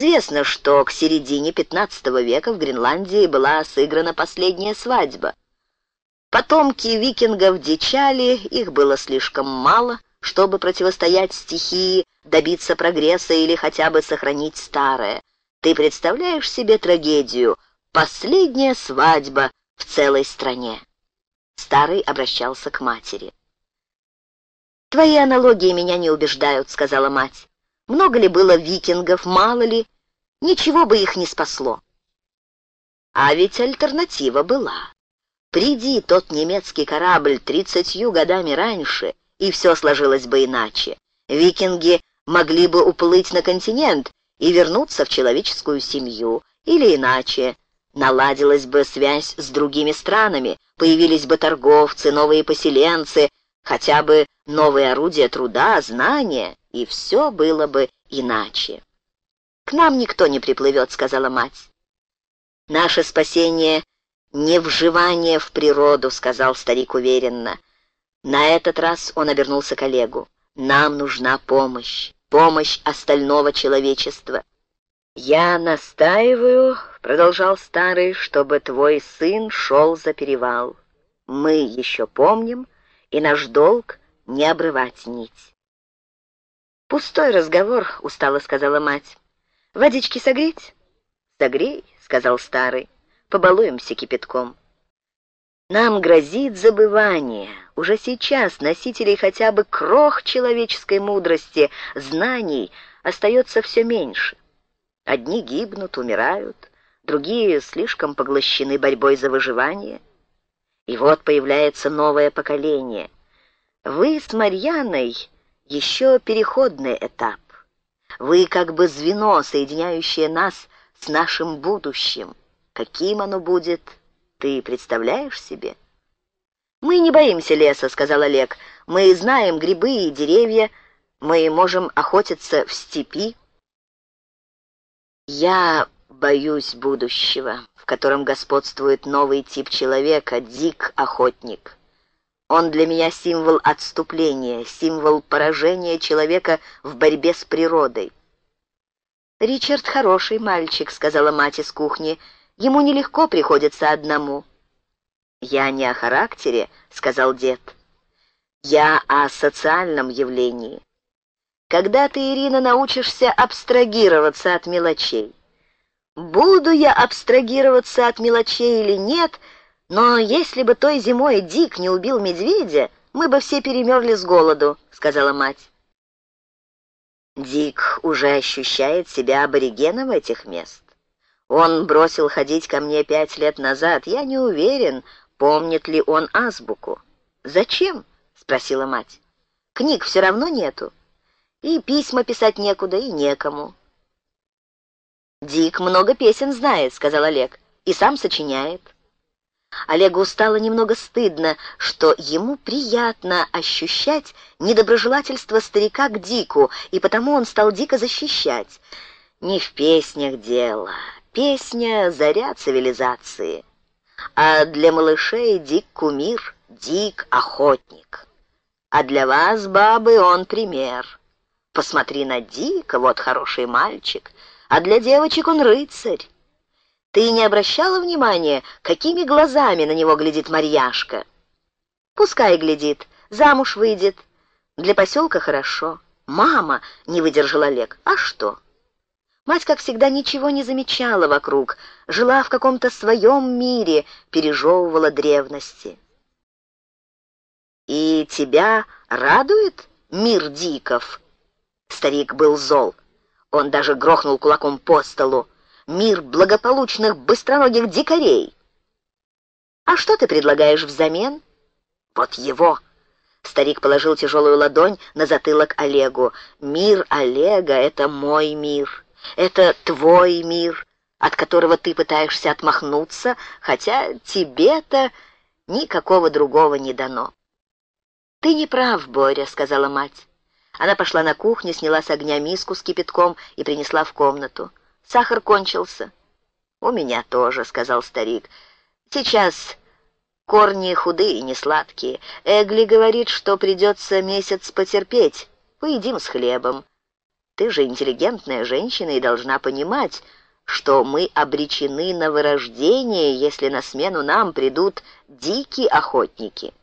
Известно, что к середине XV века в Гренландии была сыграна последняя свадьба. Потомки викингов дичали, их было слишком мало, чтобы противостоять стихии, добиться прогресса или хотя бы сохранить старое. Ты представляешь себе трагедию «Последняя свадьба в целой стране». Старый обращался к матери. «Твои аналогии меня не убеждают», — сказала мать. «Много ли было викингов, мало ли? Ничего бы их не спасло». А ведь альтернатива была. Приди тот немецкий корабль тридцатью годами раньше, и все сложилось бы иначе. Викинги могли бы уплыть на континент и вернуться в человеческую семью, или иначе. Наладилась бы связь с другими странами, появились бы торговцы, новые поселенцы, хотя бы новые орудия труда, знания, и все было бы иначе. «К нам никто не приплывет», — сказала мать. «Наше спасение не вживание в природу», — сказал старик уверенно. На этот раз он обернулся к Олегу. «Нам нужна помощь, помощь остального человечества». «Я настаиваю», — продолжал старый, — «чтобы твой сын шел за перевал. Мы еще помним, и наш долг — не обрывать нить». «Пустой разговор», — устало сказала мать. «Водички согреть?» «Согрей», — сказал старый, — «побалуемся кипятком». Нам грозит забывание. Уже сейчас носителей хотя бы крох человеческой мудрости, знаний остается все меньше. Одни гибнут, умирают, другие слишком поглощены борьбой за выживание. И вот появляется новое поколение. Вы с Марьяной еще переходный этап. Вы как бы звено, соединяющее нас с нашим будущим. Каким оно будет, ты представляешь себе? Мы не боимся леса, сказал Олег. Мы знаем грибы и деревья. Мы можем охотиться в степи. Я боюсь будущего, в котором господствует новый тип человека, дик-охотник. Он для меня символ отступления, символ поражения человека в борьбе с природой. «Ричард хороший мальчик», — сказала мать из кухни, — Ему нелегко приходится одному. «Я не о характере», — сказал дед. «Я о социальном явлении. Когда ты, Ирина, научишься абстрагироваться от мелочей? Буду я абстрагироваться от мелочей или нет, но если бы той зимой Дик не убил медведя, мы бы все перемерли с голоду», — сказала мать. Дик уже ощущает себя аборигеном этих мест. Он бросил ходить ко мне пять лет назад. Я не уверен, помнит ли он азбуку. «Зачем?» — спросила мать. «Книг все равно нету. И письма писать некуда, и некому». «Дик много песен знает», — сказал Олег, — «и сам сочиняет». Олегу стало немного стыдно, что ему приятно ощущать недоброжелательство старика к Дику, и потому он стал Дика защищать. «Не в песнях дело». Песня — заря цивилизации. А для малышей Дик — кумир, Дик — охотник. А для вас, бабы, он пример. Посмотри на Дика, вот хороший мальчик, а для девочек он рыцарь. Ты не обращала внимания, какими глазами на него глядит Марьяшка? Пускай глядит, замуж выйдет. Для поселка хорошо. Мама, не выдержал Олег, а что? Мать, как всегда, ничего не замечала вокруг, жила в каком-то своем мире, пережевывала древности. «И тебя радует мир диков?» Старик был зол. Он даже грохнул кулаком по столу. «Мир благополучных быстроногих дикарей!» «А что ты предлагаешь взамен?» «Вот его!» Старик положил тяжелую ладонь на затылок Олегу. «Мир Олега — это мой мир!» Это твой мир, от которого ты пытаешься отмахнуться, хотя тебе-то никакого другого не дано. «Ты не прав, Боря», — сказала мать. Она пошла на кухню, сняла с огня миску с кипятком и принесла в комнату. «Сахар кончился». «У меня тоже», — сказал старик. «Сейчас корни худые, не сладкие. Эгли говорит, что придется месяц потерпеть. Поедим с хлебом. Ты же интеллигентная женщина и должна понимать, что мы обречены на вырождение, если на смену нам придут дикие охотники.